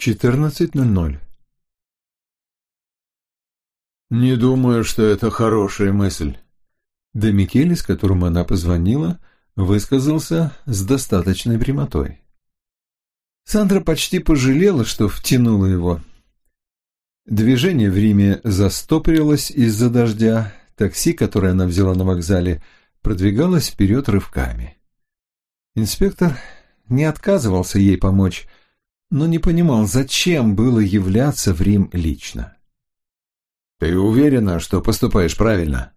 14.00 «Не думаю, что это хорошая мысль». Демикелис, которому она позвонила, высказался с достаточной прямотой. Сандра почти пожалела, что втянула его. Движение в Риме застопорилось из-за дождя, такси, которое она взяла на вокзале, продвигалось вперед рывками. Инспектор не отказывался ей помочь, но не понимал, зачем было являться в Рим лично. «Ты уверена, что поступаешь правильно?»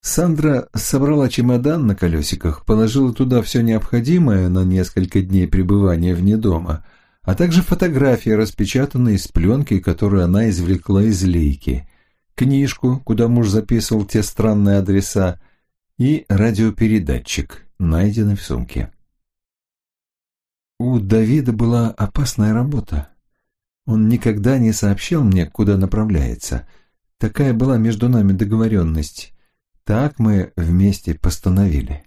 Сандра собрала чемодан на колесиках, положила туда все необходимое на несколько дней пребывания вне дома, а также фотографии, распечатанные из пленки, которую она извлекла из лейки, книжку, куда муж записывал те странные адреса, и радиопередатчик, найденный в сумке. У Давида была опасная работа. Он никогда не сообщал мне, куда направляется. Такая была между нами договоренность. Так мы вместе постановили.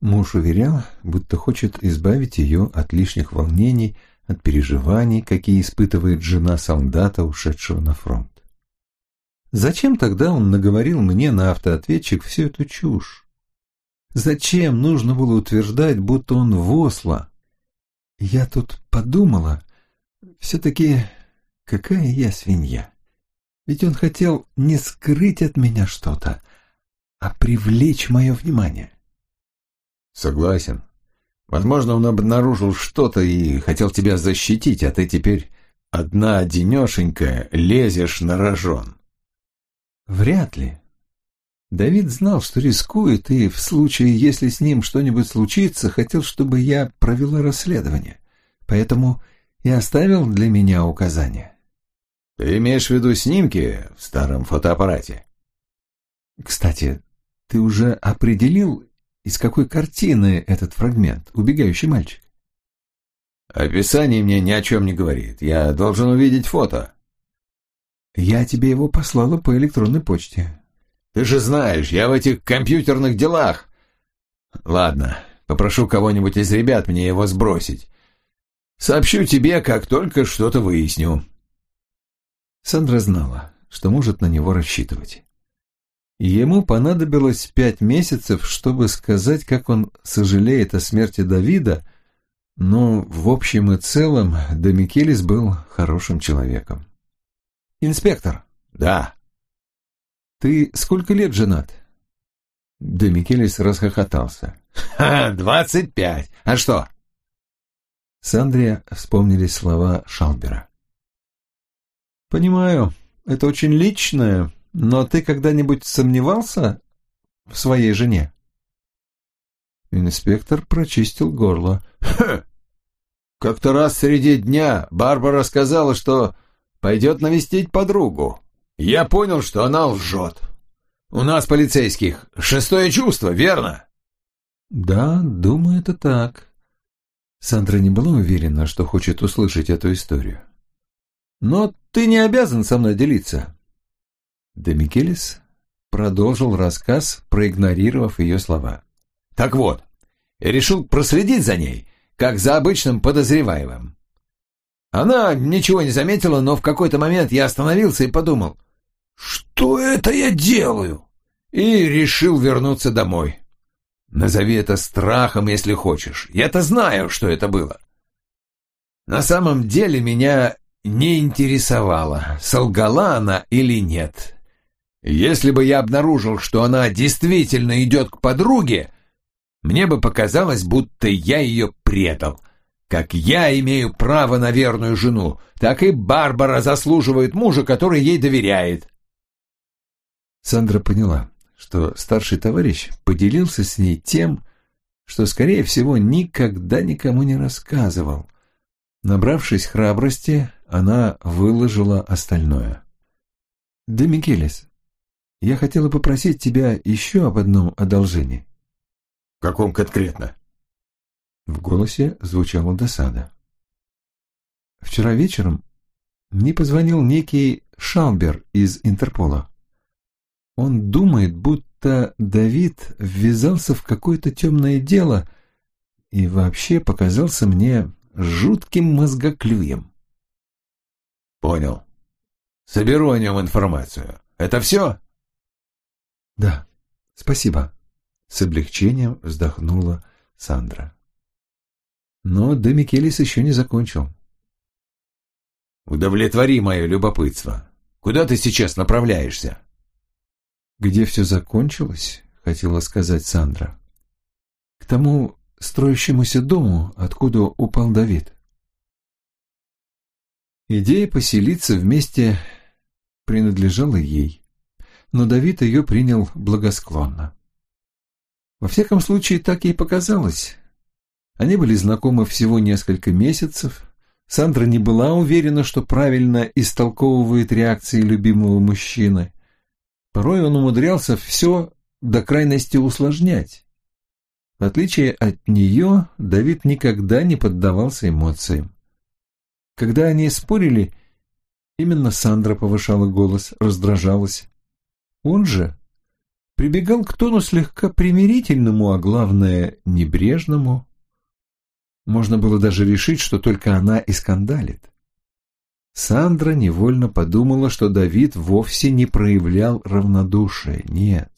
Муж уверял, будто хочет избавить ее от лишних волнений, от переживаний, какие испытывает жена солдата, ушедшего на фронт. Зачем тогда он наговорил мне на автоответчик всю эту чушь? Зачем нужно было утверждать, будто он в Осло? Я тут подумала, все-таки какая я свинья. Ведь он хотел не скрыть от меня что-то, а привлечь мое внимание. Согласен. Возможно, он обнаружил что-то и хотел тебя защитить, а ты теперь одна-одинешенькая лезешь на рожон. Вряд ли. Давид знал, что рискует, и в случае, если с ним что-нибудь случится, хотел, чтобы я провела расследование. Поэтому и оставил для меня указания. Ты имеешь в виду снимки в старом фотоаппарате? Кстати, ты уже определил, из какой картины этот фрагмент «Убегающий мальчик»? Описание мне ни о чем не говорит. Я должен увидеть фото. Я тебе его послала по электронной почте. Ты же знаешь, я в этих компьютерных делах. Ладно, попрошу кого-нибудь из ребят мне его сбросить. Сообщу тебе, как только что-то выясню. Сандра знала, что может на него рассчитывать. Ему понадобилось пять месяцев, чтобы сказать, как он сожалеет о смерти Давида, но в общем и целом Домикелис был хорошим человеком. «Инспектор!» «Да!» «Ты сколько лет женат?» Домикелис расхохотался. «Ха, двадцать пять! А что?» Сандре вспомнились слова Шалбера. «Понимаю, это очень личное, но ты когда-нибудь сомневался в своей жене?» Инспектор прочистил горло. «Как-то раз среди дня Барбара сказала, что пойдет навестить подругу. Я понял, что она лжет. У нас, полицейских, шестое чувство, верно?» «Да, думаю, это так», Сандра не была уверена, что хочет услышать эту историю. «Но ты не обязан со мной делиться». Демикелис продолжил рассказ, проигнорировав ее слова. «Так вот, я решил проследить за ней, как за обычным подозреваемым. Она ничего не заметила, но в какой-то момент я остановился и подумал, что это я делаю? И решил вернуться домой. Назови это страхом, если хочешь. Я-то знаю, что это было. На самом деле меня не интересовало, солгала она или нет. Если бы я обнаружил, что она действительно идет к подруге, мне бы показалось, будто я ее предал. Как я имею право на верную жену, так и Барбара заслуживает мужа, который ей доверяет. Сандра поняла что старший товарищ поделился с ней тем, что, скорее всего, никогда никому не рассказывал. Набравшись храбрости, она выложила остальное. «Да, Микелес, я хотела попросить тебя еще об одном одолжении». «В каком конкретно?» В голосе звучала досада. «Вчера вечером мне позвонил некий Шалбер из Интерпола. Он думает, будто Давид ввязался в какое-то темное дело и вообще показался мне жутким мозгоклюем. Понял. Соберу о нем информацию. Это все? Да, спасибо. С облегчением вздохнула Сандра. Но Де Микелис еще не закончил. Удовлетвори мое любопытство. Куда ты сейчас направляешься? Где все закончилось, хотела сказать Сандра. К тому строящемуся дому, откуда упал Давид. Идея поселиться вместе принадлежала ей, но Давид ее принял благосклонно. Во всяком случае, так ей показалось. Они были знакомы всего несколько месяцев. Сандра не была уверена, что правильно истолковывает реакции любимого мужчины. Порой он умудрялся все до крайности усложнять. В отличие от нее, Давид никогда не поддавался эмоциям. Когда они спорили, именно Сандра повышала голос, раздражалась. Он же прибегал к тону слегка примирительному, а главное, небрежному. Можно было даже решить, что только она и скандалит. Сандра невольно подумала, что Давид вовсе не проявлял равнодушия. Нет.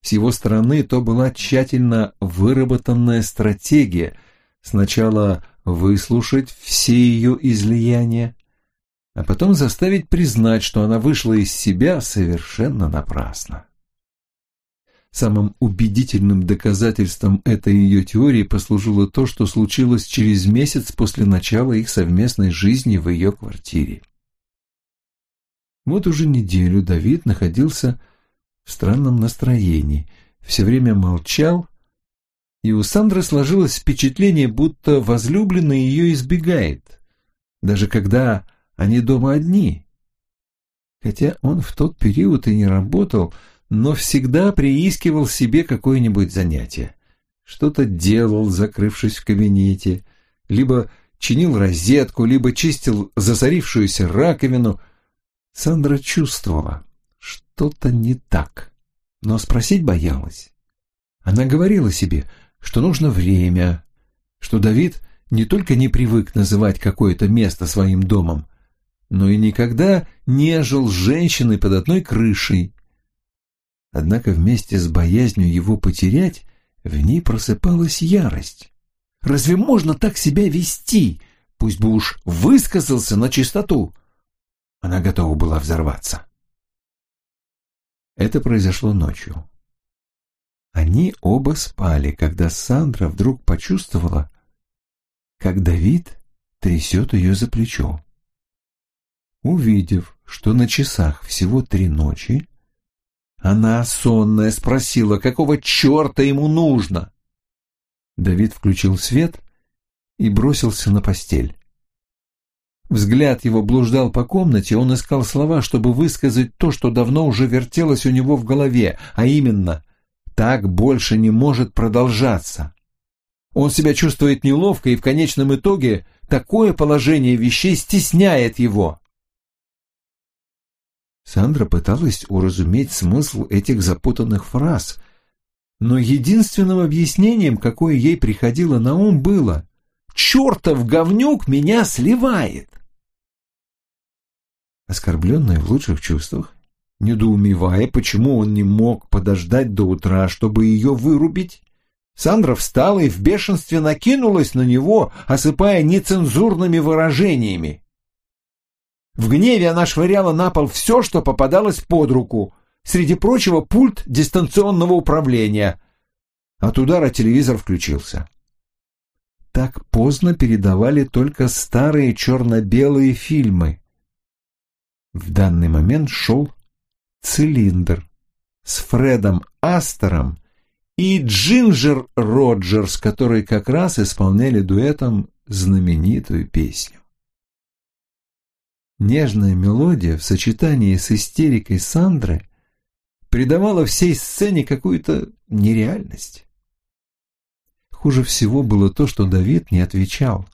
С его стороны то была тщательно выработанная стратегия сначала выслушать все ее излияния, а потом заставить признать, что она вышла из себя совершенно напрасно. Самым убедительным доказательством этой ее теории послужило то, что случилось через месяц после начала их совместной жизни в ее квартире. Вот уже неделю Давид находился в странном настроении, все время молчал, и у Сандры сложилось впечатление, будто возлюбленный ее избегает, даже когда они дома одни. Хотя он в тот период и не работал, но всегда приискивал себе какое-нибудь занятие. Что-то делал, закрывшись в кабинете, либо чинил розетку, либо чистил засорившуюся раковину. Сандра чувствовала, что-то не так, но спросить боялась. Она говорила себе, что нужно время, что Давид не только не привык называть какое-то место своим домом, но и никогда не жил с женщиной под одной крышей. Однако вместе с боязнью его потерять в ней просыпалась ярость. Разве можно так себя вести? Пусть бы уж высказался на чистоту. Она готова была взорваться. Это произошло ночью. Они оба спали, когда Сандра вдруг почувствовала, как Давид трясет ее за плечо. Увидев, что на часах всего три ночи, она, сонная, спросила, какого черта ему нужно. Давид включил свет и бросился на постель. Взгляд его блуждал по комнате, он искал слова, чтобы высказать то, что давно уже вертелось у него в голове, а именно «так больше не может продолжаться». Он себя чувствует неловко, и в конечном итоге такое положение вещей стесняет его. Сандра пыталась уразуметь смысл этих запутанных фраз, но единственным объяснением, какое ей приходило на ум, было «Чертов говнюк меня сливает!» оскорбленная в лучших чувствах, недоумевая, почему он не мог подождать до утра, чтобы ее вырубить. Сандра встала и в бешенстве накинулась на него, осыпая нецензурными выражениями. В гневе она швыряла на пол все, что попадалось под руку, среди прочего пульт дистанционного управления. От удара телевизор включился. Так поздно передавали только старые черно-белые фильмы. В данный момент шел «Цилиндр» с Фредом Астером и Джинджер Роджерс, которые как раз исполняли дуэтом знаменитую песню. Нежная мелодия в сочетании с истерикой Сандры придавала всей сцене какую-то нереальность. Хуже всего было то, что Давид не отвечал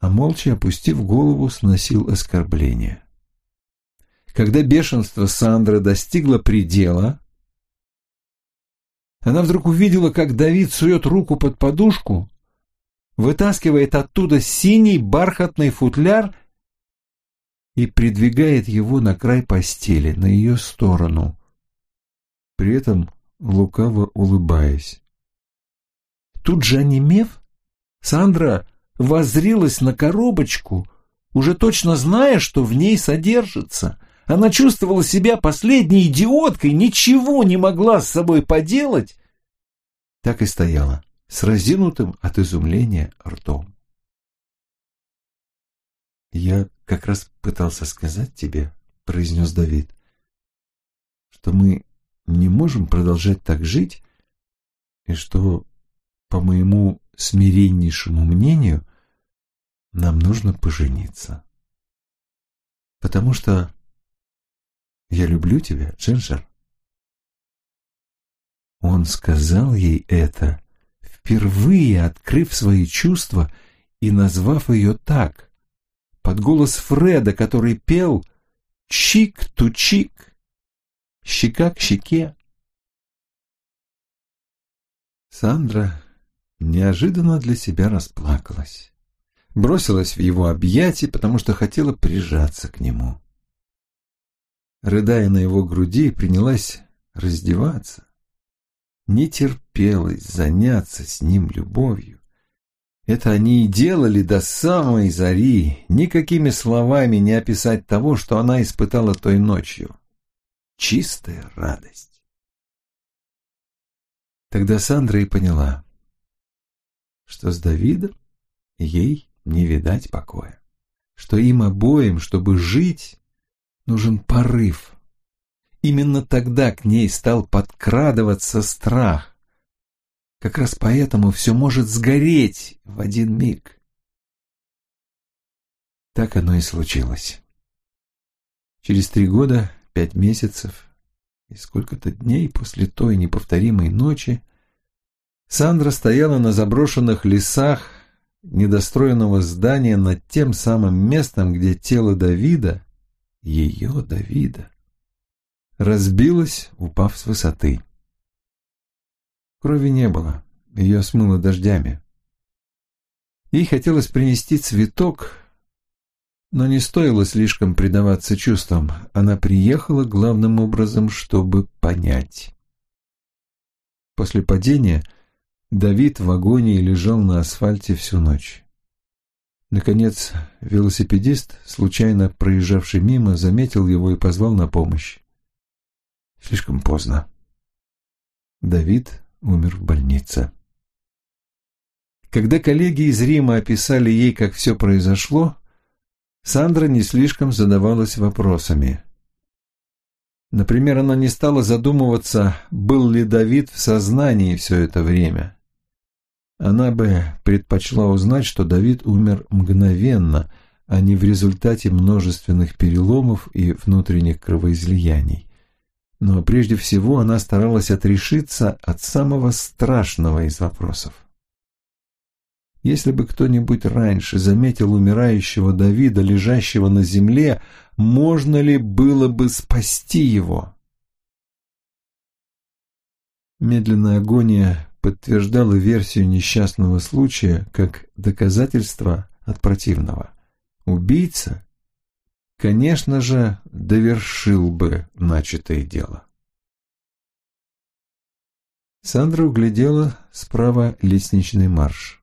а молча опустив голову, сносил оскорбления. Когда бешенство Сандры достигло предела, она вдруг увидела, как Давид сует руку под подушку, вытаскивает оттуда синий бархатный футляр и придвигает его на край постели, на ее сторону, при этом лукаво улыбаясь. Тут же онемев, Сандра воззрилась на коробочку, уже точно зная, что в ней содержится. Она чувствовала себя последней идиоткой, ничего не могла с собой поделать. Так и стояла, с разинутым от изумления ртом. «Я как раз пытался сказать тебе», — произнес Давид, «что мы не можем продолжать так жить, и что, по моему смиреннейшему мнению, нам нужно пожениться. Потому что я люблю тебя, Джинджер. Он сказал ей это, впервые открыв свои чувства и назвав ее так, под голос Фреда, который пел «Чик-ту-чик», щека к щеке. Сандра неожиданно для себя расплакалась. Бросилась в его объятия, потому что хотела прижаться к нему. Рыдая на его груди, принялась раздеваться. Не терпелось заняться с ним любовью. Это они и делали до самой зари, никакими словами не описать того, что она испытала той ночью. Чистая радость. Тогда Сандра и поняла, что с Давидом ей не видать покоя, что им обоим, чтобы жить, нужен порыв. Именно тогда к ней стал подкрадываться страх. Как раз поэтому все может сгореть в один миг. Так оно и случилось. Через три года, пять месяцев и сколько-то дней после той неповторимой ночи Сандра стояла на заброшенных лесах недостроенного здания над тем самым местом, где тело Давида, ее Давида, разбилось, упав с высоты. Крови не было, ее смыло дождями. Ей хотелось принести цветок, но не стоило слишком предаваться чувствам. Она приехала главным образом, чтобы понять. После падения Давид в агонии лежал на асфальте всю ночь. Наконец, велосипедист, случайно проезжавший мимо, заметил его и позвал на помощь. Слишком поздно. Давид умер в больнице. Когда коллеги из Рима описали ей, как все произошло, Сандра не слишком задавалась вопросами. Например, она не стала задумываться, был ли Давид в сознании все это время. Она бы предпочла узнать, что Давид умер мгновенно, а не в результате множественных переломов и внутренних кровоизлияний. Но прежде всего она старалась отрешиться от самого страшного из вопросов. Если бы кто-нибудь раньше заметил умирающего Давида, лежащего на земле, можно ли было бы спасти его? Медленная агония подтверждала версию несчастного случая как доказательство от противного. Убийца, конечно же, довершил бы начатое дело. Сандра углядела справа лестничный марш.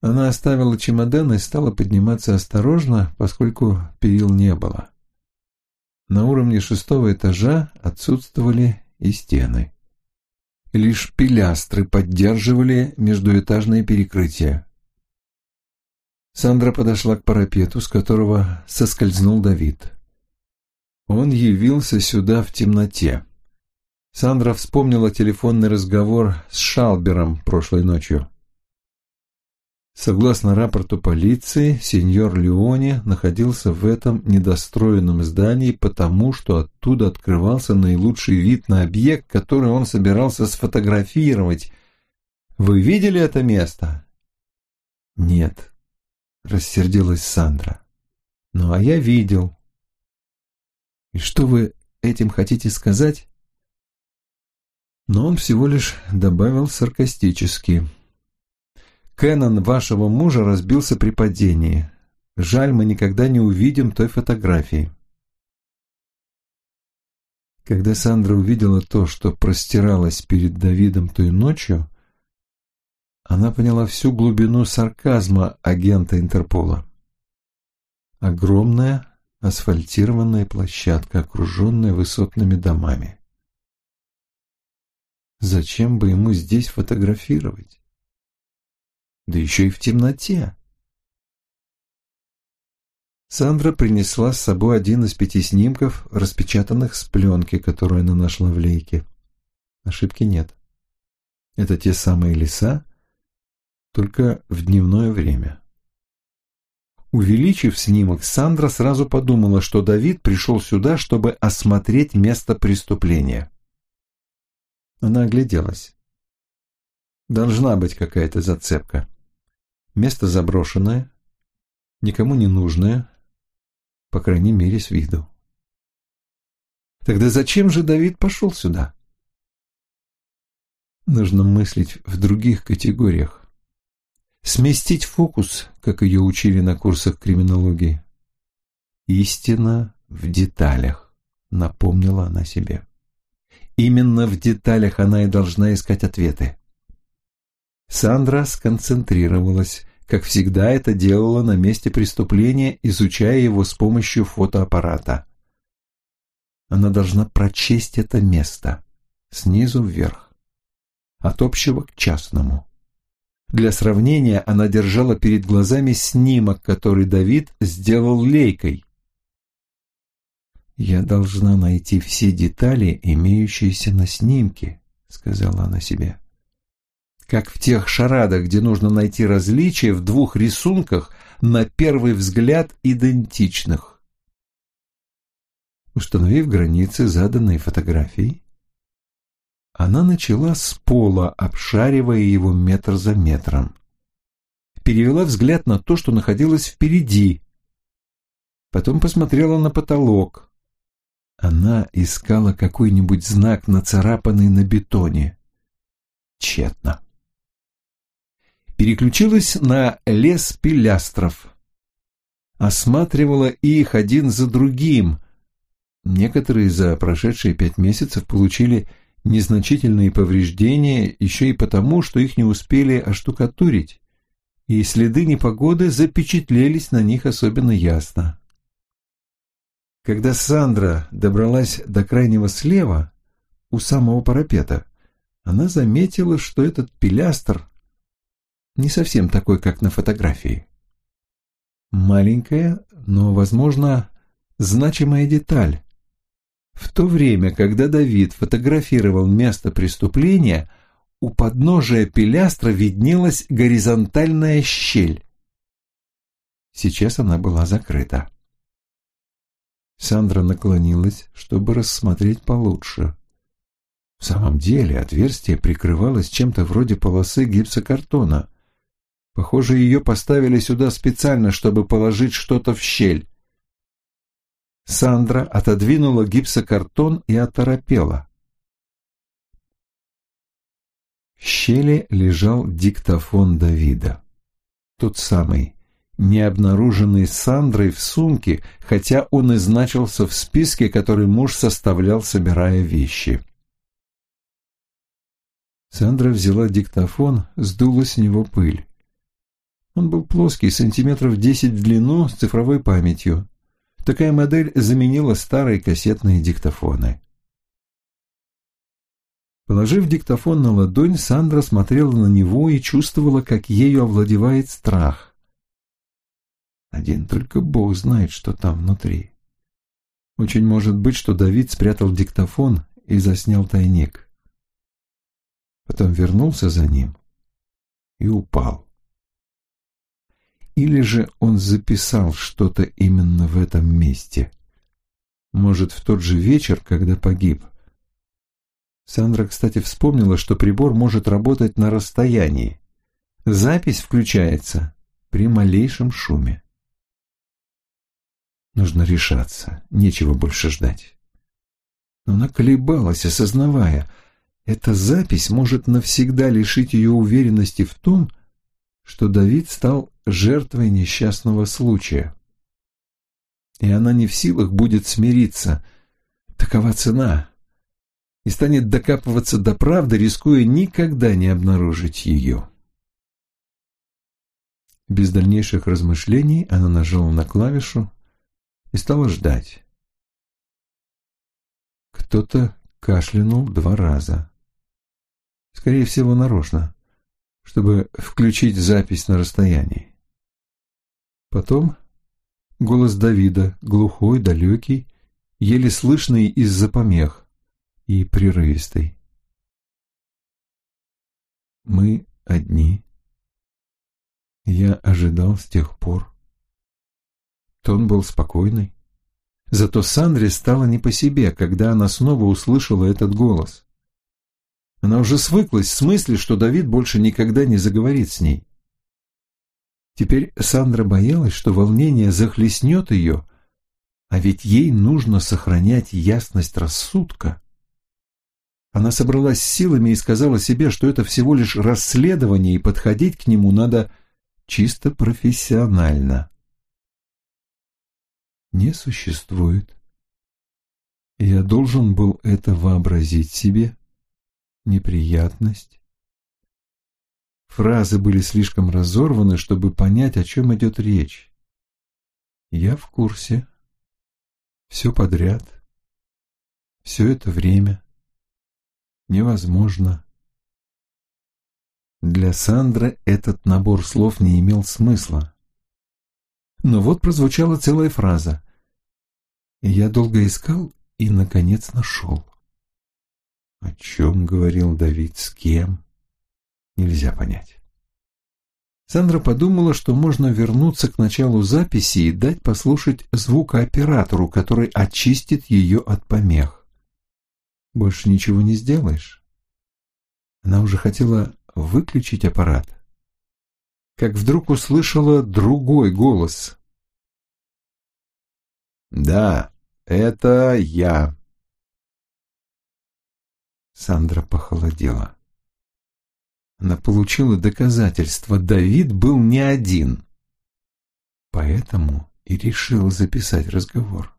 Она оставила чемодан и стала подниматься осторожно, поскольку перил не было. На уровне шестого этажа отсутствовали и стены. Лишь пилястры поддерживали междуэтажные перекрытия. Сандра подошла к парапету, с которого соскользнул Давид. Он явился сюда в темноте. Сандра вспомнила телефонный разговор с Шалбером прошлой ночью. Согласно рапорту полиции, сеньор Леони находился в этом недостроенном здании потому, что оттуда открывался наилучший вид на объект, который он собирался сфотографировать. Вы видели это место? Нет, рассердилась Сандра. Ну а я видел. И что вы этим хотите сказать? Но он всего лишь добавил саркастически. Кэнон вашего мужа разбился при падении. Жаль, мы никогда не увидим той фотографии. Когда Сандра увидела то, что простиралось перед Давидом той ночью, она поняла всю глубину сарказма агента Интерпола. Огромная асфальтированная площадка, окруженная высотными домами. Зачем бы ему здесь фотографировать? Да еще и в темноте. Сандра принесла с собой один из пяти снимков, распечатанных с пленки, которую она нашла в лейке. Ошибки нет. Это те самые леса, только в дневное время. Увеличив снимок, Сандра сразу подумала, что Давид пришел сюда, чтобы осмотреть место преступления. Она огляделась. Должна быть какая-то зацепка. Место заброшенное, никому не нужное, по крайней мере, с виду. Тогда зачем же Давид пошел сюда? Нужно мыслить в других категориях. Сместить фокус, как ее учили на курсах криминологии. Истина в деталях, напомнила она себе. Именно в деталях она и должна искать ответы. Сандра сконцентрировалась, как всегда это делала на месте преступления, изучая его с помощью фотоаппарата. Она должна прочесть это место, снизу вверх, от общего к частному. Для сравнения она держала перед глазами снимок, который Давид сделал лейкой. «Я должна найти все детали, имеющиеся на снимке», — сказала она себе. Как в тех шарадах, где нужно найти различия в двух рисунках, на первый взгляд идентичных. Установив границы, заданные фотографией, она начала с пола, обшаривая его метр за метром. Перевела взгляд на то, что находилось впереди. Потом посмотрела на потолок. Она искала какой-нибудь знак, нацарапанный на бетоне. Тщетно. Переключилась на лес пилястров. Осматривала их один за другим. Некоторые за прошедшие пять месяцев получили незначительные повреждения еще и потому, что их не успели оштукатурить, и следы непогоды запечатлелись на них особенно ясно. Когда Сандра добралась до крайнего слева, у самого парапета, она заметила, что этот пилястр не совсем такой, как на фотографии. Маленькая, но, возможно, значимая деталь, в то время, когда Давид фотографировал место преступления, у подножия пилястра виднелась горизонтальная щель. Сейчас она была закрыта. Сандра наклонилась, чтобы рассмотреть получше. В самом деле отверстие прикрывалось чем-то вроде полосы гипсокартона. Похоже, ее поставили сюда специально, чтобы положить что-то в щель. Сандра отодвинула гипсокартон и оторопела. В щели лежал диктофон Давида. Тот самый, не обнаруженный Сандрой в сумке, хотя он и значился в списке, который муж составлял, собирая вещи. Сандра взяла диктофон, сдула с него пыль. Он был плоский, сантиметров десять в длину, с цифровой памятью. Такая модель заменила старые кассетные диктофоны. Положив диктофон на ладонь, Сандра смотрела на него и чувствовала, как ею овладевает страх. Один только Бог знает, что там внутри. Очень может быть, что Давид спрятал диктофон и заснял тайник. Потом вернулся за ним и упал. Или же он записал что-то именно в этом месте? Может, в тот же вечер, когда погиб? Сандра, кстати, вспомнила, что прибор может работать на расстоянии. Запись включается при малейшем шуме. Нужно решаться, нечего больше ждать. Но она колебалась, осознавая, эта запись может навсегда лишить ее уверенности в том, что Давид стал жертвой несчастного случая. И она не в силах будет смириться. Такова цена. И станет докапываться до правды, рискуя никогда не обнаружить ее. Без дальнейших размышлений она нажала на клавишу и стала ждать. Кто-то кашлянул два раза. Скорее всего, нарочно, чтобы включить запись на расстоянии. Потом голос Давида, глухой, далекий, еле слышный из-за помех и прерывистый. Мы одни. Я ожидал с тех пор. Тон был спокойный. Зато Сандре стало не по себе, когда она снова услышала этот голос. Она уже свыклась с мыслью, что Давид больше никогда не заговорит с ней. Теперь Сандра боялась, что волнение захлестнет ее, а ведь ей нужно сохранять ясность рассудка. Она собралась силами и сказала себе, что это всего лишь расследование, и подходить к нему надо чисто профессионально. Не существует. Я должен был это вообразить себе. Неприятность. Фразы были слишком разорваны, чтобы понять, о чем идет речь. Я в курсе. Все подряд. Все это время. Невозможно. Для Сандры этот набор слов не имел смысла. Но вот прозвучала целая фраза. Я долго искал и, наконец, нашел. О чем говорил Давид, с кем, нельзя понять. Сандра подумала, что можно вернуться к началу записи и дать послушать звукооператору, который очистит ее от помех. Больше ничего не сделаешь. Она уже хотела выключить аппарат, как вдруг услышала другой голос. «Да, это я». Сандра похолодела. Она получила доказательство, Давид был не один. Поэтому и решил записать разговор.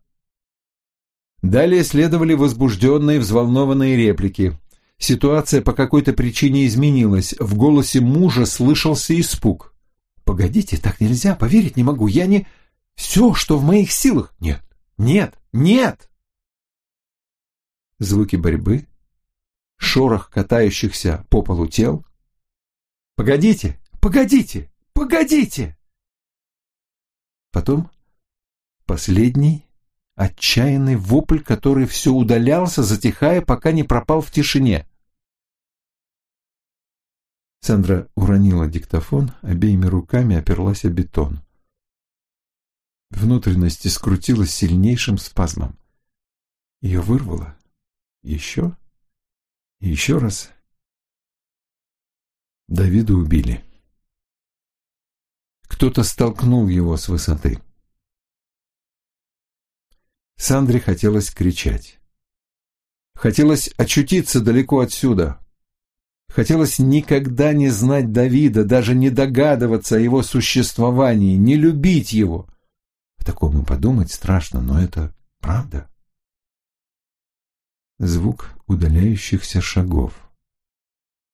Далее следовали возбужденные, взволнованные реплики. Ситуация по какой-то причине изменилась. В голосе мужа слышался испуг. «Погодите, так нельзя, поверить не могу. Я не... Все, что в моих силах...» «Нет, нет, нет!» Звуки борьбы, шорох катающихся по полу тел. «Погодите, погодите, погодите!» Потом последний отчаянный вопль, который все удалялся, затихая, пока не пропал в тишине. Сандра уронила диктофон, обеими руками оперлась о бетон. Внутренности скрутилась сильнейшим спазмом. Ее вырвало. Еще еще раз. Давида убили. Кто-то столкнул его с высоты. Сандре хотелось кричать. Хотелось очутиться далеко отсюда. Хотелось никогда не знать Давида, даже не догадываться о его существовании, не любить его. О таком и подумать страшно, но это правда. Звук удаляющихся шагов.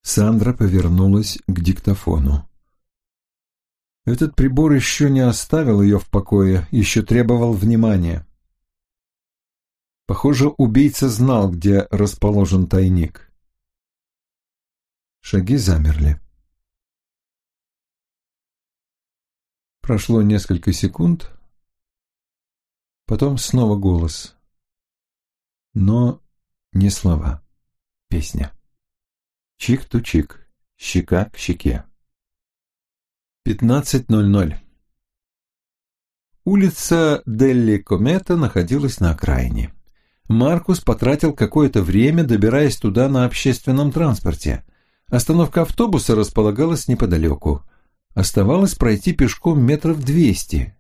Сандра повернулась к диктофону. Этот прибор еще не оставил ее в покое, еще требовал внимания. Похоже, убийца знал, где расположен тайник. Шаги замерли. Прошло несколько секунд, потом снова голос. Но не слова. Песня. Чик-ту-чик, щека к щеке. 15.00. Улица Делли Комета находилась на окраине. Маркус потратил какое-то время, добираясь туда на общественном транспорте. Остановка автобуса располагалась неподалеку. Оставалось пройти пешком метров двести.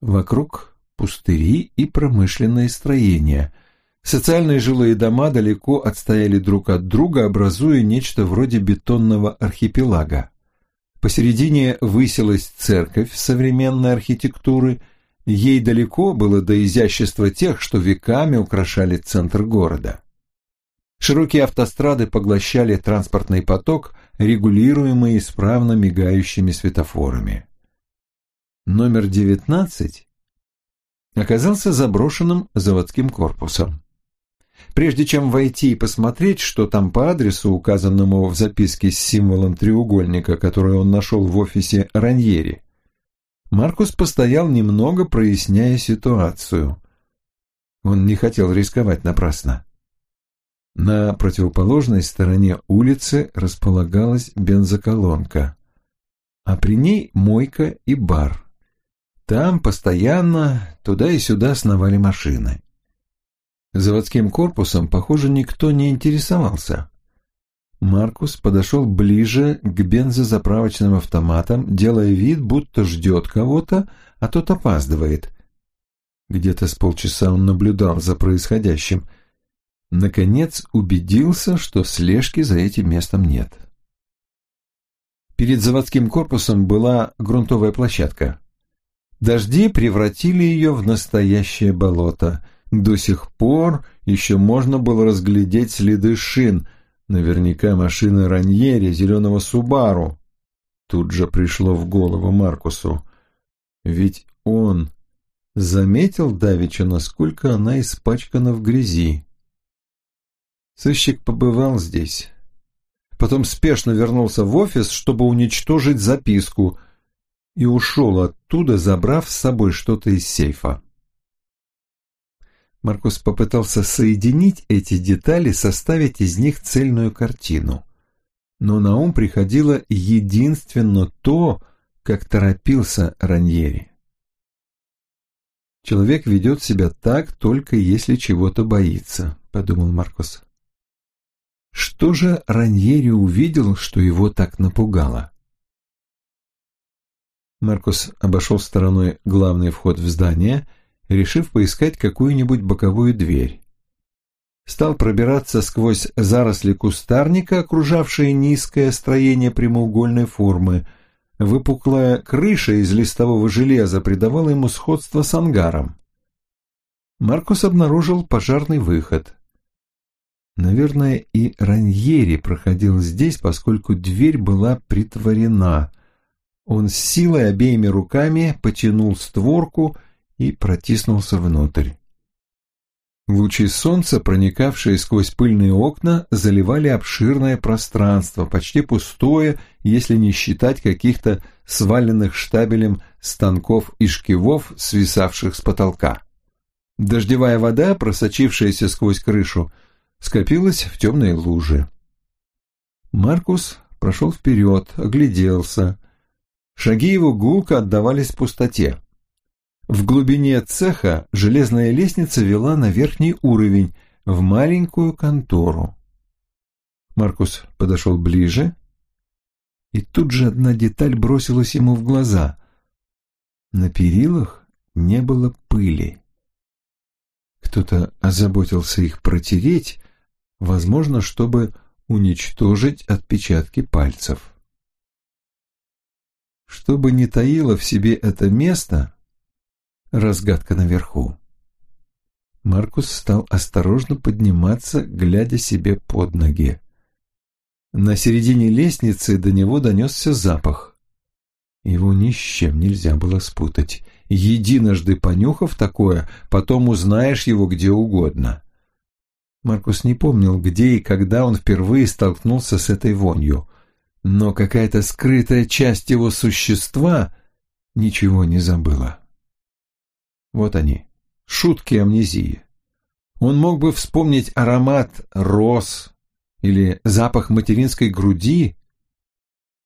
Вокруг пустыри и промышленные строения. Социальные жилые дома далеко отстояли друг от друга, образуя нечто вроде бетонного архипелага. Посередине высилась церковь современной архитектуры, ей далеко было до изящества тех, что веками украшали центр города. Широкие автострады поглощали транспортный поток, регулируемый исправно мигающими светофорами. Номер 19 оказался заброшенным заводским корпусом. Прежде чем войти и посмотреть, что там по адресу, указанному в записке с символом треугольника, который он нашел в офисе Раньери, Маркус постоял немного, проясняя ситуацию. Он не хотел рисковать напрасно. На противоположной стороне улицы располагалась бензоколонка, а при ней мойка и бар. Там постоянно туда и сюда сновали машины. Заводским корпусом, похоже, никто не интересовался. Маркус подошел ближе к бензозаправочным автоматам, делая вид, будто ждет кого-то, а тот опаздывает. Где-то с полчаса он наблюдал за происходящим. Наконец убедился, что слежки за этим местом нет. Перед заводским корпусом была грунтовая площадка. Дожди превратили ее в настоящее болото — до сих пор еще можно было разглядеть следы шин, наверняка машины Раньери зеленого Субару. Тут же пришло в голову Маркусу. Ведь он заметил давеча, насколько она испачкана в грязи. Сыщик побывал здесь. Потом спешно вернулся в офис, чтобы уничтожить записку, и ушел оттуда, забрав с собой что-то из сейфа. Маркус попытался соединить эти детали, составить из них цельную картину. Но на ум приходило единственно то, как торопился Раньери. «Человек ведет себя так, только если чего-то боится», — подумал Маркус. Что же Раньери увидел, что его так напугало? Маркус обошел стороной главный вход в здание решив поискать какую-нибудь боковую дверь. Стал пробираться сквозь заросли кустарника, окружавшие низкое строение прямоугольной формы. Выпуклая крыша из листового железа придавала ему сходство с ангаром. Маркус обнаружил пожарный выход. Наверное, и Раньери проходил здесь, поскольку дверь была притворена. Он с силой обеими руками потянул створку и протиснулся внутрь. Лучи солнца, проникавшие сквозь пыльные окна, заливали обширное пространство, почти пустое, если не считать каких-то сваленных штабелем станков и шкивов, свисавших с потолка. Дождевая вода, просочившаяся сквозь крышу, скопилась в темные лужи. Маркус прошел вперед, огляделся. Шаги его гулко отдавались в пустоте. В глубине цеха железная лестница вела на верхний уровень, в маленькую контору. Маркус подошел ближе, и тут же одна деталь бросилась ему в глаза. На перилах не было пыли. Кто-то озаботился их протереть, возможно, чтобы уничтожить отпечатки пальцев. Что бы ни таило в себе это место, разгадка наверху. Маркус стал осторожно подниматься, глядя себе под ноги. На середине лестницы до него донесся запах. Его ни с чем нельзя было спутать. Единожды понюхав такое, потом узнаешь его где угодно. Маркус не помнил, где и когда он впервые столкнулся с этой вонью, но какая-то скрытая часть его существа ничего не забыла. Вот они, шутки амнезии. Он мог бы вспомнить аромат роз или запах материнской груди,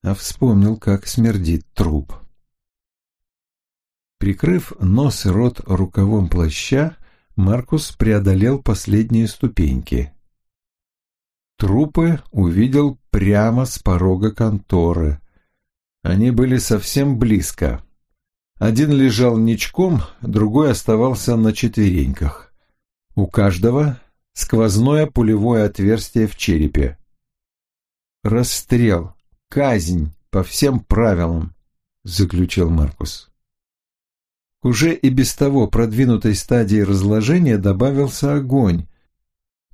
а вспомнил, как смердит труп. Прикрыв нос и рот рукавом плаща, Маркус преодолел последние ступеньки. Трупы увидел прямо с порога конторы. Они были совсем близко. Один лежал ничком, другой оставался на четвереньках. У каждого сквозное пулевое отверстие в черепе. Расстрел, казнь по всем правилам», — заключил Маркус. К уже и без того продвинутой стадии разложения добавился огонь.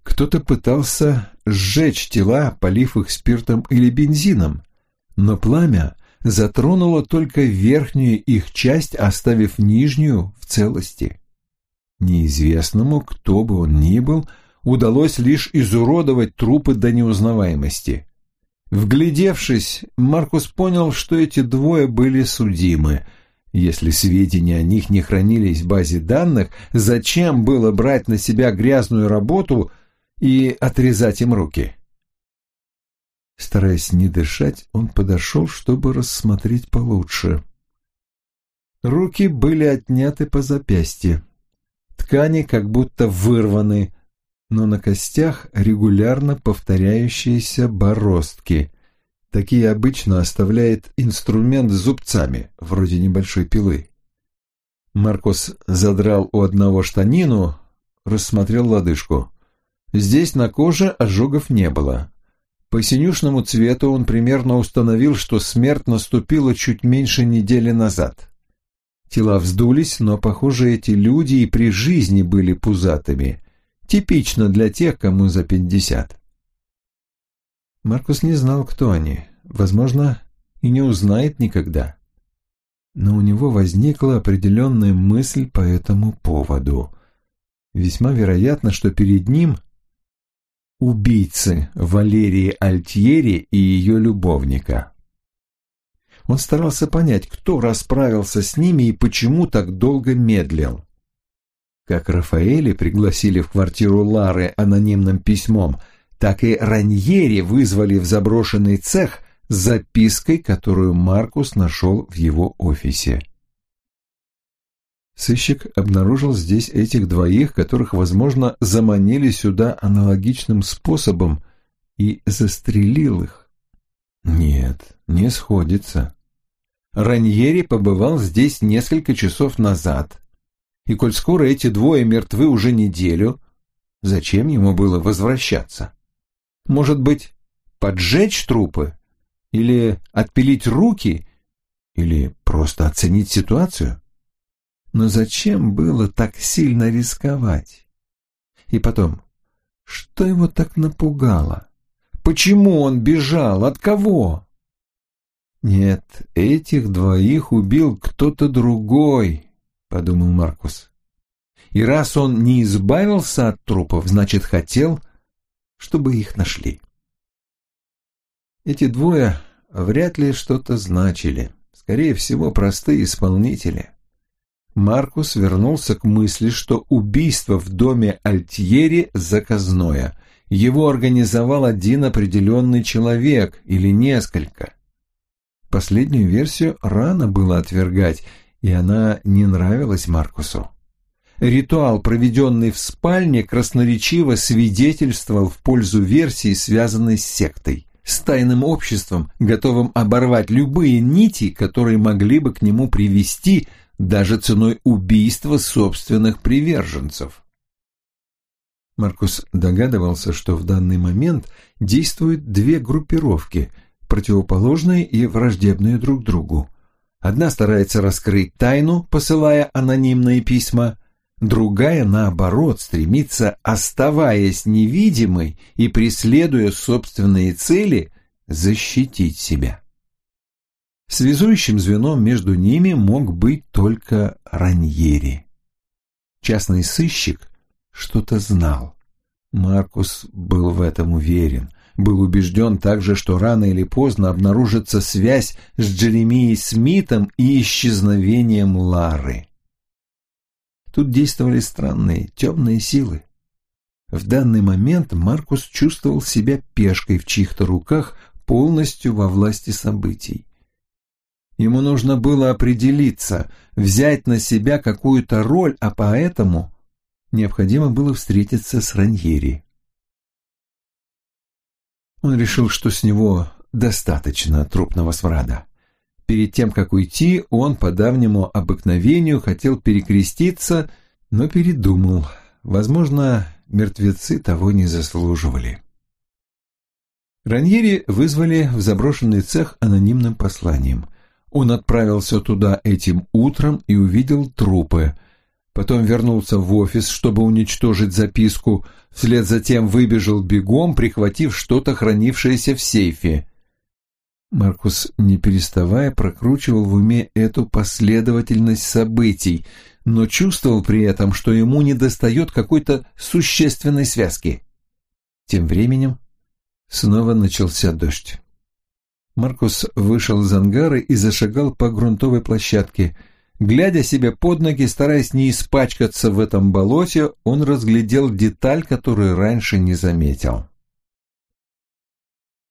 Кто-то пытался сжечь тела, полив их спиртом или бензином, но пламя затронуло только верхнюю их часть, оставив нижнюю в целости. Неизвестному, кто бы он ни был, удалось лишь изуродовать трупы до неузнаваемости. Вглядевшись, Маркус понял, что эти двое были судимы – если сведения о них не хранились в базе данных, зачем было брать на себя грязную работу и отрезать им руки? Стараясь не дышать, он подошел, чтобы рассмотреть получше. Руки были отняты по запястье. Ткани как будто вырваны, но на костях регулярно повторяющиеся бороздки. Такие обычно оставляет инструмент зубцами, вроде небольшой пилы. Маркос задрал у одного штанину, рассмотрел лодыжку. Здесь на коже ожогов не было. По синюшному цвету он примерно установил, что смерть наступила чуть меньше недели назад. Тела вздулись, но, похоже, эти люди и при жизни были пузатыми. Типично для тех, кому за пятьдесят. Маркус не знал, кто они. Возможно, и не узнает никогда. Но у него возникла определенная мысль по этому поводу. Весьма вероятно, что перед ним убийцы Валерии Альтьери и ее любовника. Он старался понять, кто расправился с ними и почему так долго медлил. Как Рафаэли пригласили в квартиру Лары анонимным письмом – так и Раньери вызвали в заброшенный цех с запиской, которую Маркус нашел в его офисе. Сыщик обнаружил здесь этих двоих, которых, возможно, заманили сюда аналогичным способом и застрелил их. Нет, не сходится. Раньери побывал здесь несколько часов назад, и коль скоро эти двое мертвы уже неделю, зачем ему было возвращаться? Может быть, поджечь трупы? Или отпилить руки? Или просто оценить ситуацию? Но зачем было так сильно рисковать? И потом, что его так напугало? Почему он бежал? От кого? Нет, этих двоих убил кто-то другой, подумал Маркус. И раз он не избавился от трупов, значит, хотел чтобы их нашли. Эти двое вряд ли что-то значили, скорее всего, простые исполнители. Маркус вернулся к мысли, что убийство в доме Альтьери заказное. Его организовал один определенный человек или несколько. Последнюю версию рано было отвергать, и она не нравилась Маркусу. Ритуал, проведенный в спальне, красноречиво свидетельствовал в пользу версии, связанной с сектой, с тайным обществом, готовым оборвать любые нити, которые могли бы к нему привести даже ценой убийства собственных приверженцев. Маркус догадывался, что в данный момент действуют две группировки, противоположные и враждебные друг другу. Одна старается раскрыть тайну, посылая анонимные письма, Другая, наоборот, стремится, оставаясь невидимой и преследуя собственные цели, защитить себя. Связующим звеном между ними мог быть только Раньери. Частный сыщик что-то знал. Маркус был в этом уверен. Был убежден также, что рано или поздно обнаружится связь с Джеремией Смитом и исчезновением Лары. Тут действовали странные, темные силы. В данный момент Маркус чувствовал себя пешкой в чьих-то руках, полностью во власти событий. Ему нужно было определиться, взять на себя какую-то роль, а поэтому необходимо было встретиться с Раньери. Он решил, что с него достаточно трупного смрада. Перед тем, как уйти, он по давнему обыкновению хотел перекреститься, но передумал. Возможно, мертвецы того не заслуживали. Раньери вызвали в заброшенный цех анонимным посланием. Он отправился туда этим утром и увидел трупы. Потом вернулся в офис, чтобы уничтожить записку, вслед за тем выбежал бегом, прихватив что-то, хранившееся в сейфе. Маркус, не переставая, прокручивал в уме эту последовательность событий, но чувствовал при этом, что ему недостает какой-то существенной связки. Тем временем снова начался дождь. Маркус вышел из ангара и зашагал по грунтовой площадке. Глядя себе под ноги, стараясь не испачкаться в этом болоте, он разглядел деталь, которую раньше не заметил.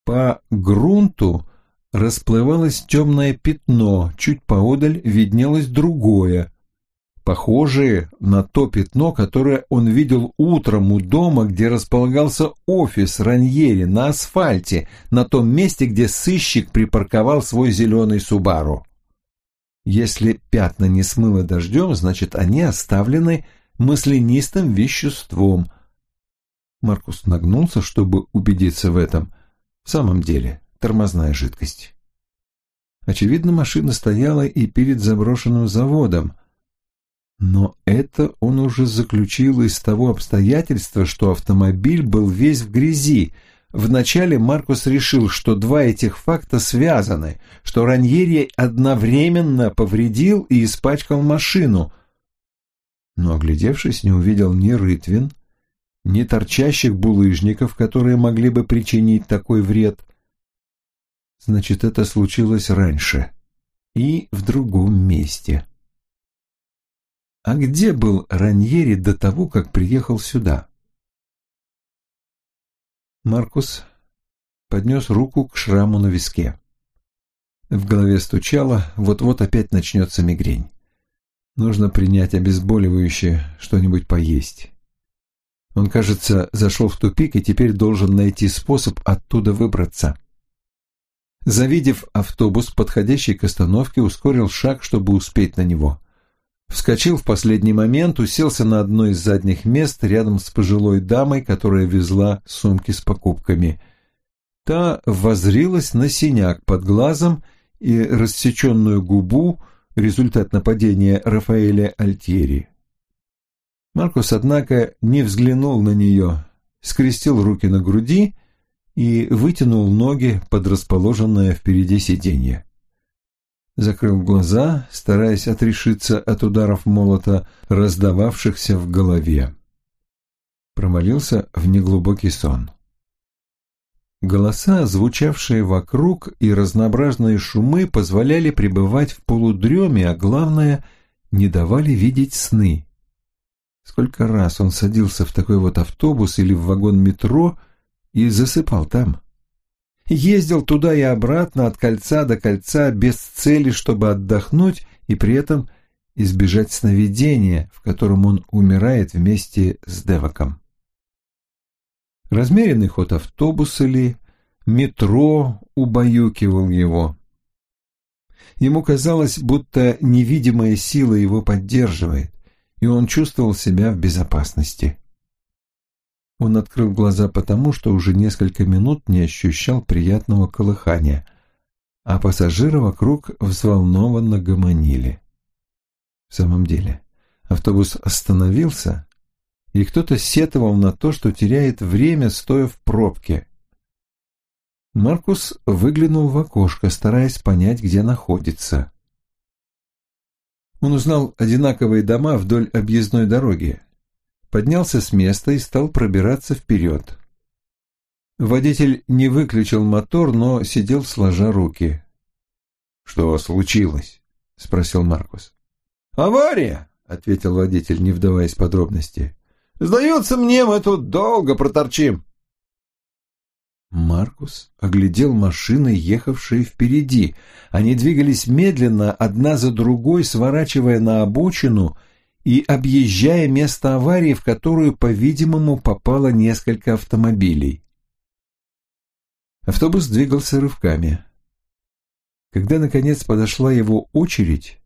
По грунту расплывалось темное пятно, чуть поодаль виднелось другое, похожее на то пятно, которое он видел утром у дома, где располагался офис Раньери на асфальте, на том месте, где сыщик припарковал свой зеленый Субару. Если пятна не смыло дождем, значит, они оставлены маслянистым веществом. Маркус нагнулся, чтобы убедиться в этом. В самом деле, тормозная жидкость. Очевидно, машина стояла и перед заброшенным заводом. Но это он уже заключил из того обстоятельства, что автомобиль был весь в грязи. Вначале Маркус решил, что два этих факта связаны, что Раньери одновременно повредил и испачкал машину. Но, оглядевшись, не увидел ни рытвин, ни торчащих булыжников, которые могли бы причинить такой вред – Значит, это случилось раньше и в другом месте. А где был Раньери до того, как приехал сюда? Маркус поднес руку к шраму на виске. В голове стучало, вот-вот опять начнется мигрень. Нужно принять обезболивающее, что-нибудь поесть. Он, кажется, зашел в тупик и теперь должен найти способ оттуда выбраться. Завидев автобус, подходящий к остановке, ускорил шаг, чтобы успеть на него. Вскочил в последний момент, уселся на одно из задних мест рядом с пожилой дамой, которая везла сумки с покупками. Та возрилась на синяк под глазом и рассеченную губу, результат нападения Рафаэля Альтьери. Маркус, однако, не взглянул на нее, скрестил руки на груди и вытянул ноги под расположенное впереди сиденье. Закрыл глаза, стараясь отрешиться от ударов молота, раздававшихся в голове. Промолился в неглубокий сон. Голоса, звучавшие вокруг, и разнообразные шумы позволяли пребывать в полудреме, а главное, не давали видеть сны. Сколько раз он садился в такой вот автобус или в вагон метро — и засыпал там. Ездил туда и обратно от кольца до кольца без цели, чтобы отдохнуть и при этом избежать сновидения, в котором он умирает вместе с Деваком. Размеренный ход автобуса ли, метро убаюкивал его. Ему казалось, будто невидимая сила его поддерживает, и он чувствовал себя в безопасности. Он открыл глаза потому, что уже несколько минут не ощущал приятного колыхания, а пассажиры вокруг взволнованно гомонили. В самом деле, автобус остановился, и кто-то сетовал на то, что теряет время, стоя в пробке. Маркус выглянул в окошко, стараясь понять, где находится. Он узнал одинаковые дома вдоль объездной дороги, поднялся с места и стал пробираться вперед. Водитель не выключил мотор, но сидел сложа руки. «Что случилось?» — спросил Маркус. «Авария!» — ответил водитель, не вдаваясь в подробности. «Сдается мне, мы тут долго проторчим». Маркус оглядел машины, ехавшие впереди. Они двигались медленно, одна за другой, сворачивая на обочину и объезжая место аварии, в которую, по-видимому, попало несколько автомобилей. Автобус двигался рывками. Когда, наконец, подошла его очередь,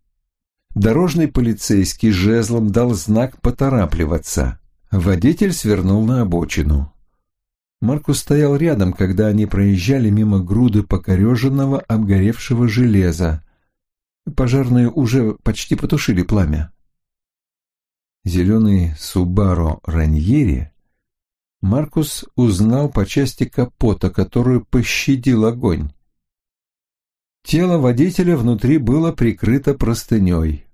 дорожный полицейский жезлом дал знак поторапливаться. Водитель свернул на обочину. Маркус стоял рядом, когда они проезжали мимо груды покореженного, обгоревшего железа. Пожарные уже почти потушили пламя. Зеленый Субаро Раньери Маркус узнал по части капота, которую пощадил огонь. Тело водителя внутри было прикрыто простыней.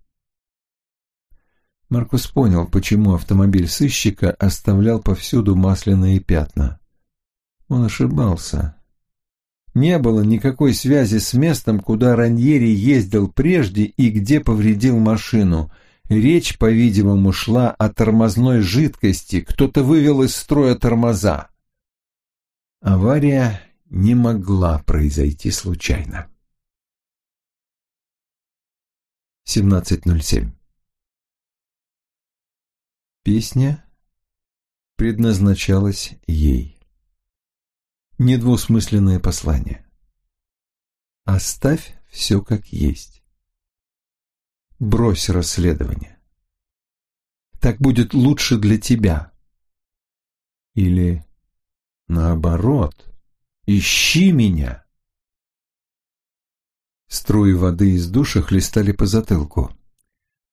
Маркус понял, почему автомобиль сыщика оставлял повсюду масляные пятна. Он ошибался. Не было никакой связи с местом, куда Раньери ездил прежде и где повредил машину. Речь, по-видимому, шла о тормозной жидкости, кто-то вывел из строя тормоза. Авария не могла произойти случайно. 17.07 Песня предназначалась ей. Недвусмысленное послание. Оставь все как есть. Брось расследование. Так будет лучше для тебя. Или наоборот, ищи меня. Струи воды из душа хлестали по затылку.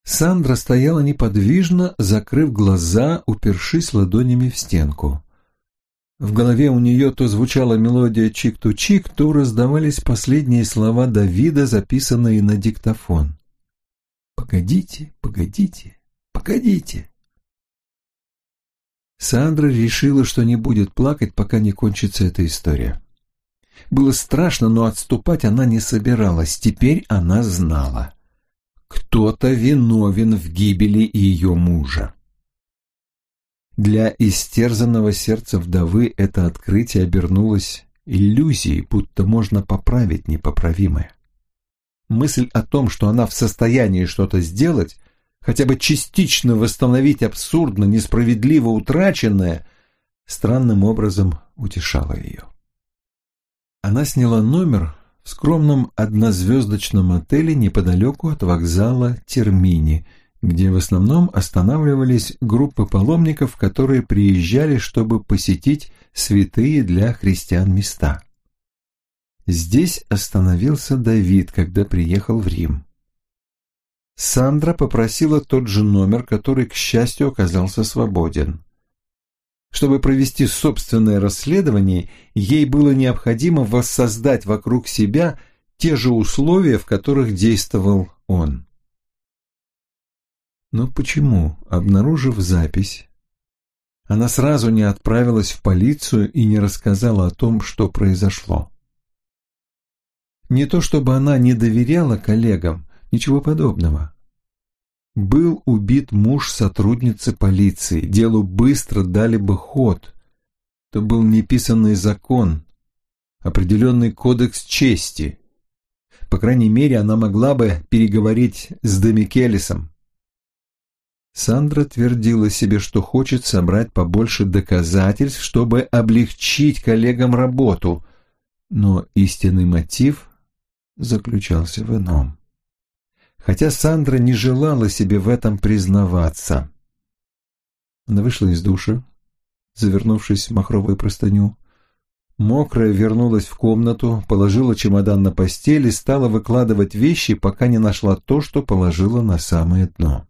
Сандра стояла неподвижно, закрыв глаза, упершись ладонями в стенку. В голове у нее то звучала мелодия чик-ту-чик, то раздавались последние слова Давида, записанные на диктофон. «Погодите, погодите, погодите». Сандра решила, что не будет плакать, пока не кончится эта история. Было страшно, но отступать она не собиралась. Теперь она знала. Кто-то виновен в гибели ее мужа. Для истерзанного сердца вдовы это открытие обернулось иллюзией, будто можно поправить непоправимое. Мысль о том, что она в состоянии что-то сделать, хотя бы частично восстановить абсурдно, несправедливо утраченное, странным образом утешала ее. Она сняла номер в скромном однозвездочном отеле неподалеку от вокзала Термини, где в основном останавливались группы паломников, которые приезжали, чтобы посетить святые для христиан места. Здесь остановился Давид, когда приехал в Рим. Сандра попросила тот же номер, который, к счастью, оказался свободен. Чтобы провести собственное расследование, ей было необходимо воссоздать вокруг себя те же условия, в которых действовал он. Но почему, обнаружив запись, она сразу не отправилась в полицию и не рассказала о том, что произошло? Не то чтобы она не доверяла коллегам, ничего подобного. Был убит муж сотрудницы полиции, делу быстро дали бы ход. Это был неписанный закон, определенный кодекс чести. По крайней мере, она могла бы переговорить с Демикелисом. Сандра твердила себе, что хочет собрать побольше доказательств, чтобы облегчить коллегам работу, но истинный мотив заключался в ином хотя Сандра не желала себе в этом признаваться. Она вышла из душа, завернувшись в махровую простыню. Мокрая вернулась в комнату, положила чемодан на постель и стала выкладывать вещи, пока не нашла то, что положила на самое дно.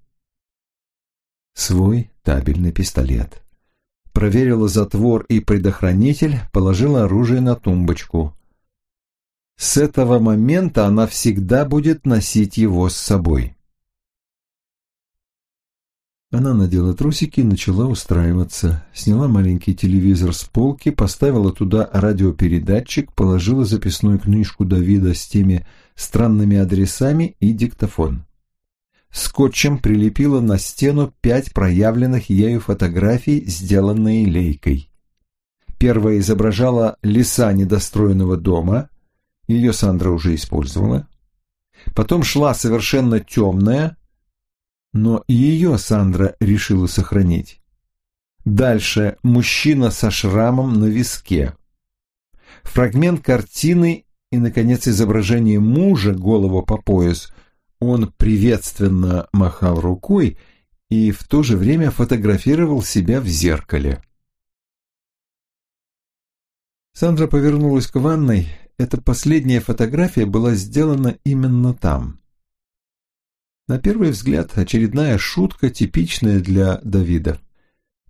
Свой табельный пистолет. Проверила затвор и предохранитель, положила оружие на тумбочку. С этого момента она всегда будет носить его с собой. Она надела трусики и начала устраиваться. Сняла маленький телевизор с полки, поставила туда радиопередатчик, положила записную книжку Давида с теми странными адресами и диктофон. Скотчем прилепила на стену пять проявленных ею фотографий, сделанные лейкой. Первая изображала леса недостроенного дома, ее Сандра уже использовала. Потом шла совершенно темная, но ее Сандра решила сохранить. Дальше мужчина со шрамом на виске. Фрагмент картины и, наконец, изображение мужа, голова по пояс. Он приветственно махал рукой и в то же время фотографировал себя в зеркале. Сандра повернулась к ванной. Эта последняя фотография была сделана именно там. На первый взгляд, очередная шутка, типичная для Давида.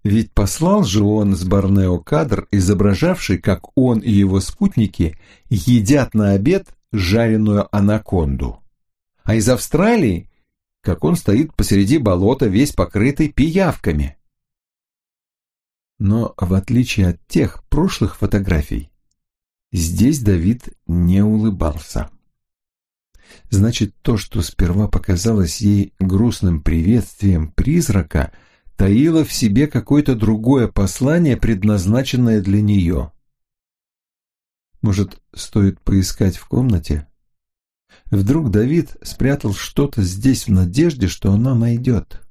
Ведь послал же он с Борнео кадр, изображавший, как он и его спутники едят на обед жареную анаконду. А из Австралии, как он стоит посреди болота, весь покрытый пиявками. Но в отличие от тех прошлых фотографий, здесь Давид не улыбался. Значит, то, что сперва показалось ей грустным приветствием призрака, таило в себе какое-то другое послание, предназначенное для нее. Может, стоит поискать в комнате? Вдруг Давид спрятал что-то здесь в надежде, что она найдет.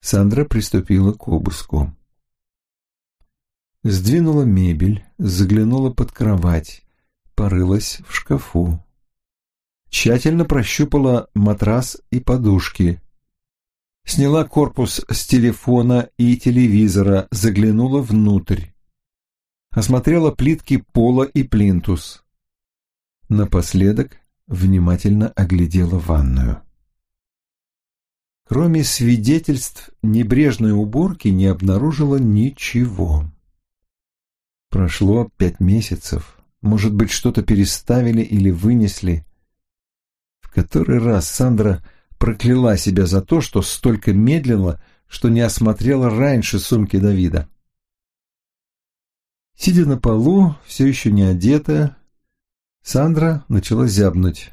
Сандра приступила к обыску. Сдвинула мебель, заглянула под кровать, порылась в шкафу тщательно прощупала матрас и подушки. Сняла корпус с телефона и телевизора, заглянула внутрь. Осмотрела плитки пола и плинтус. Напоследок внимательно оглядела ванную. Кроме свидетельств небрежной уборки не обнаружила ничего. Прошло пять месяцев. Может быть, что-то переставили или вынесли который раз Сандра прокляла себя за то, что столько медленно, что не осмотрела раньше сумки Давида. Сидя на полу, все еще не одетая, Сандра начала зябнуть.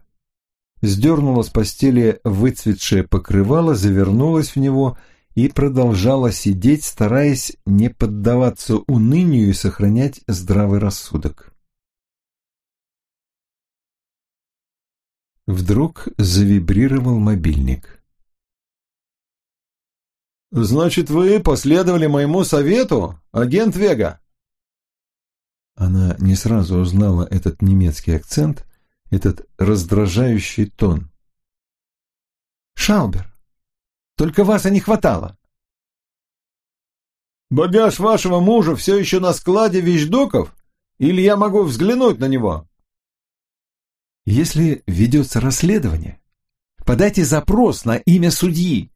Сдернула с постели выцветшее покрывало, завернулась в него и продолжала сидеть, стараясь не поддаваться унынию и сохранять здравый рассудок. Вдруг завибрировал мобильник. «Значит, вы последовали моему совету, агент Вега?» Она не сразу узнала этот немецкий акцент, этот раздражающий тон. «Шаубер, только вас и не хватало!» «Багаж вашего мужа все еще на складе вещдоков? Или я могу взглянуть на него?» Если ведется расследование, подайте запрос на имя судьи.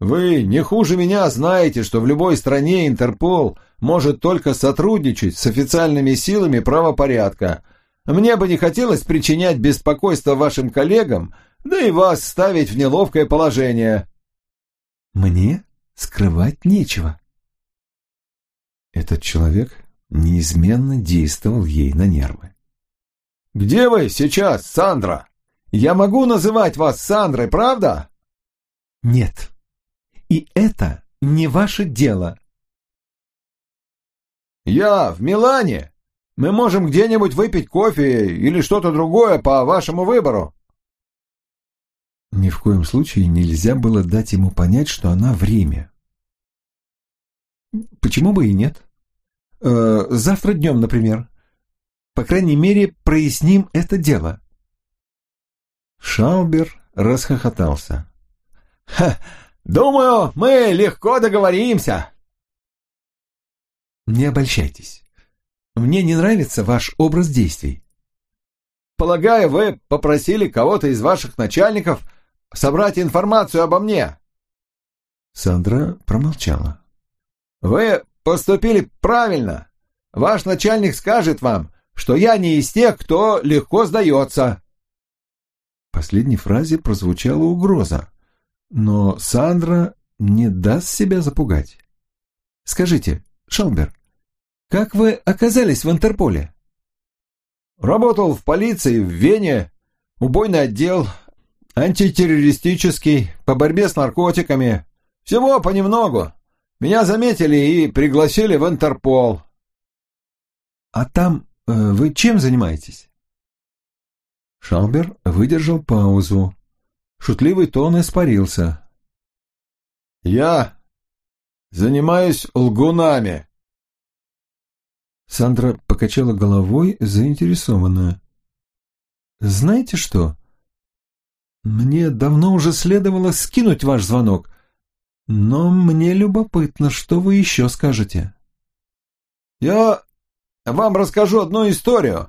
Вы не хуже меня знаете, что в любой стране Интерпол может только сотрудничать с официальными силами правопорядка. Мне бы не хотелось причинять беспокойство вашим коллегам, да и вас ставить в неловкое положение. Мне скрывать нечего. Этот человек неизменно действовал ей на нервы. «Где вы сейчас, Сандра? Я могу называть вас Сандрой, правда?» «Нет. И это не ваше дело». «Я в Милане. Мы можем где-нибудь выпить кофе или что-то другое по вашему выбору». Ни в коем случае нельзя было дать ему понять, что она в Риме. «Почему бы и нет? Э, завтра днем, например». По крайней мере, проясним это дело. Шаубер расхохотался. «Ха! Думаю, мы легко договоримся!» «Не обольщайтесь. Мне не нравится ваш образ действий». «Полагаю, вы попросили кого-то из ваших начальников собрать информацию обо мне?» Сандра промолчала. «Вы поступили правильно. Ваш начальник скажет вам, что я не из тех, кто легко сдается. В последней фразе прозвучала угроза, но Сандра не даст себя запугать. Скажите, Шалбер, как вы оказались в Интерполе? Работал в полиции в Вене, убойный отдел, антитеррористический, по борьбе с наркотиками. Всего понемногу. Меня заметили и пригласили в Интерпол. А там Э, вы чем занимаетесь?» Шалбер выдержал паузу. Шутливый тон испарился. «Я занимаюсь лгунами». Сандра покачала головой, заинтересованная. «Знаете что? Мне давно уже следовало скинуть ваш звонок, но мне любопытно, что вы еще скажете». Я вам расскажу одну историю.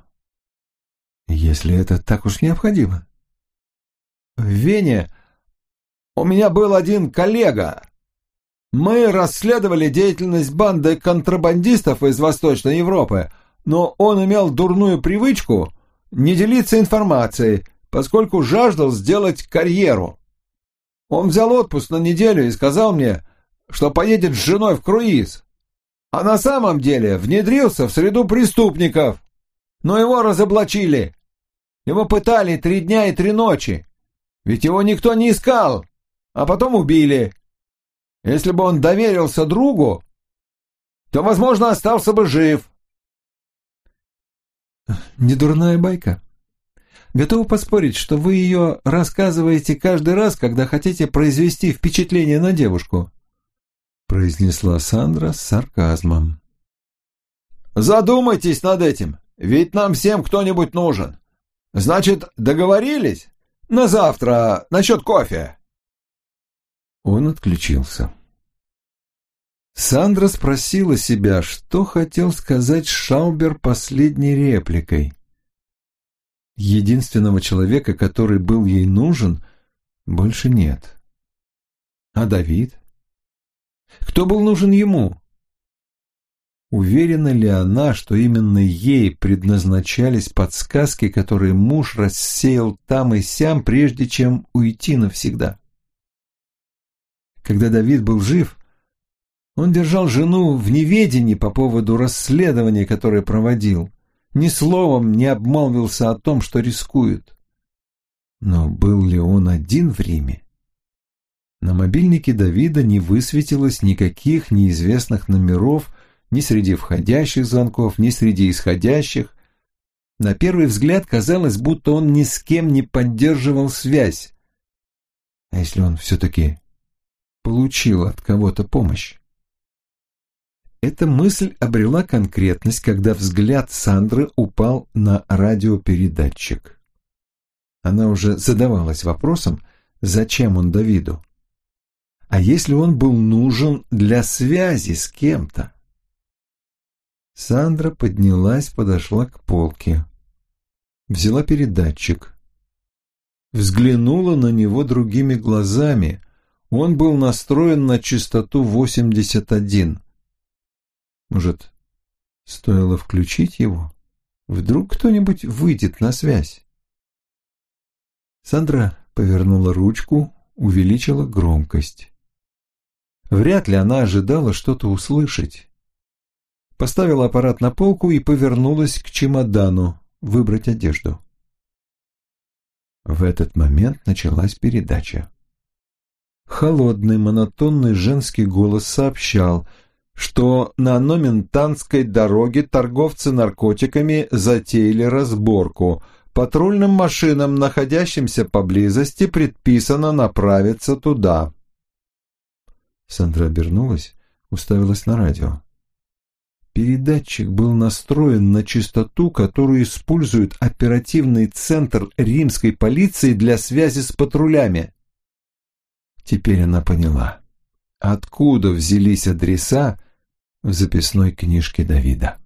Если это так уж необходимо. В Вене у меня был один коллега. Мы расследовали деятельность банды контрабандистов из Восточной Европы, но он имел дурную привычку не делиться информацией, поскольку жаждал сделать карьеру. Он взял отпуск на неделю и сказал мне, что поедет с женой в круиз. А на самом деле внедрился в среду преступников. Но его разоблачили. Его пытали три дня и три ночи. Ведь его никто не искал, а потом убили. Если бы он доверился другу, то, возможно, остался бы жив. Недурная байка. Готовы поспорить, что вы ее рассказываете каждый раз, когда хотите произвести впечатление на девушку, произнесла Сандра с сарказмом. Задумайтесь над этим, ведь нам всем кто-нибудь нужен. Значит, договорились? На завтра насчет кофе. Он отключился. Сандра спросила себя, что хотел сказать Шаубер последней репликой. Единственного человека, который был ей нужен, больше нет. А Давид? Кто был нужен ему? Уверена ли она, что именно ей предназначались подсказки, которые муж рассеял там и сям, прежде чем уйти навсегда? Когда Давид был жив, он держал жену в неведении по поводу расследования, которое проводил ни словом не обмолвился о том, что рискует. Но был ли он один в Риме? На мобильнике Давида не высветилось никаких неизвестных номеров ни среди входящих звонков, ни среди исходящих. На первый взгляд казалось, будто он ни с кем не поддерживал связь. А если он все-таки получил от кого-то помощь? Эта мысль обрела конкретность, когда взгляд Сандры упал на радиопередатчик. Она уже задавалась вопросом, зачем он Давиду? А если он был нужен для связи с кем-то? Сандра поднялась, подошла к полке. Взяла передатчик. Взглянула на него другими глазами. Он был настроен на частоту 81. Может, стоило включить его? Вдруг кто-нибудь выйдет на связь? Сандра повернула ручку, увеличила громкость. Вряд ли она ожидала что-то услышать. Поставила аппарат на полку и повернулась к чемодану выбрать одежду. В этот момент началась передача. Холодный, монотонный женский голос сообщал – что на Номентанской дороге торговцы наркотиками затеяли разборку. Патрульным машинам, находящимся поблизости, предписано направиться туда. Сандра обернулась, уставилась на радио. Передатчик был настроен на частоту, которую использует оперативный центр римской полиции для связи с патрулями. Теперь она поняла, откуда взялись адреса, в записной книжке Давида.